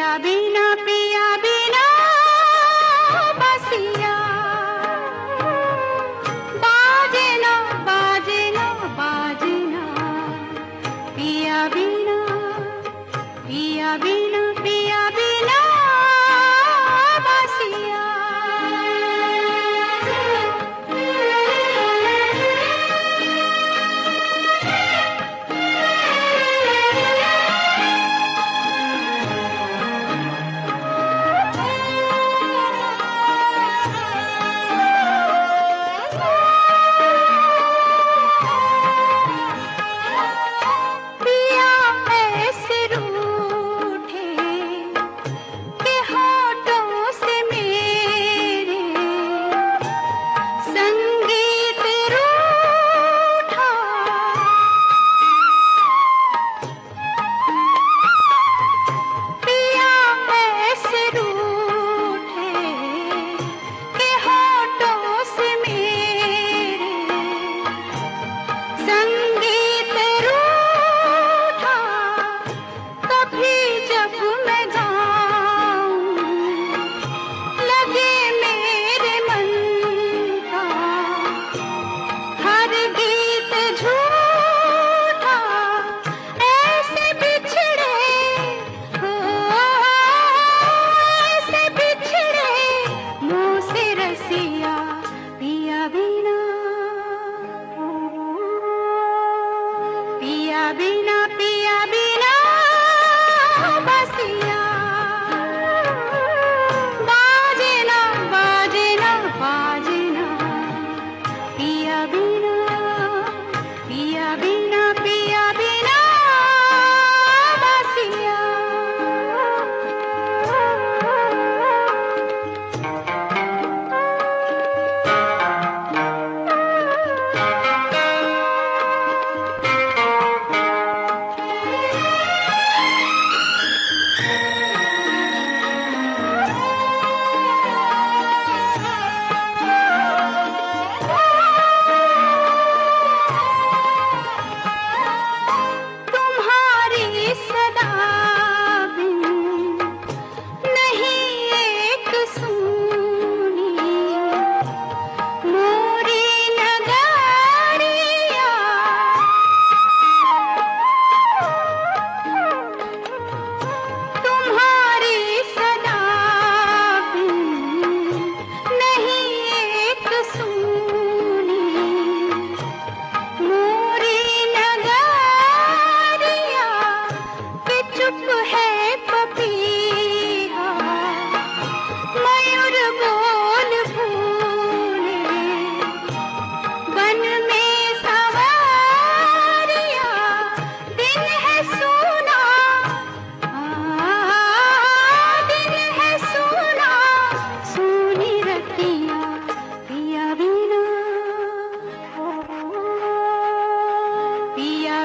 पिया बिना पिया बिना बसिया।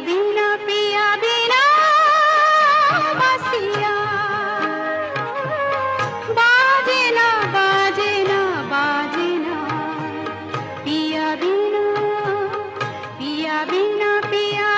বিনা পিয়া বিনা বাজে না বাজে না বাজে না। পিয়া বিনা পিয়া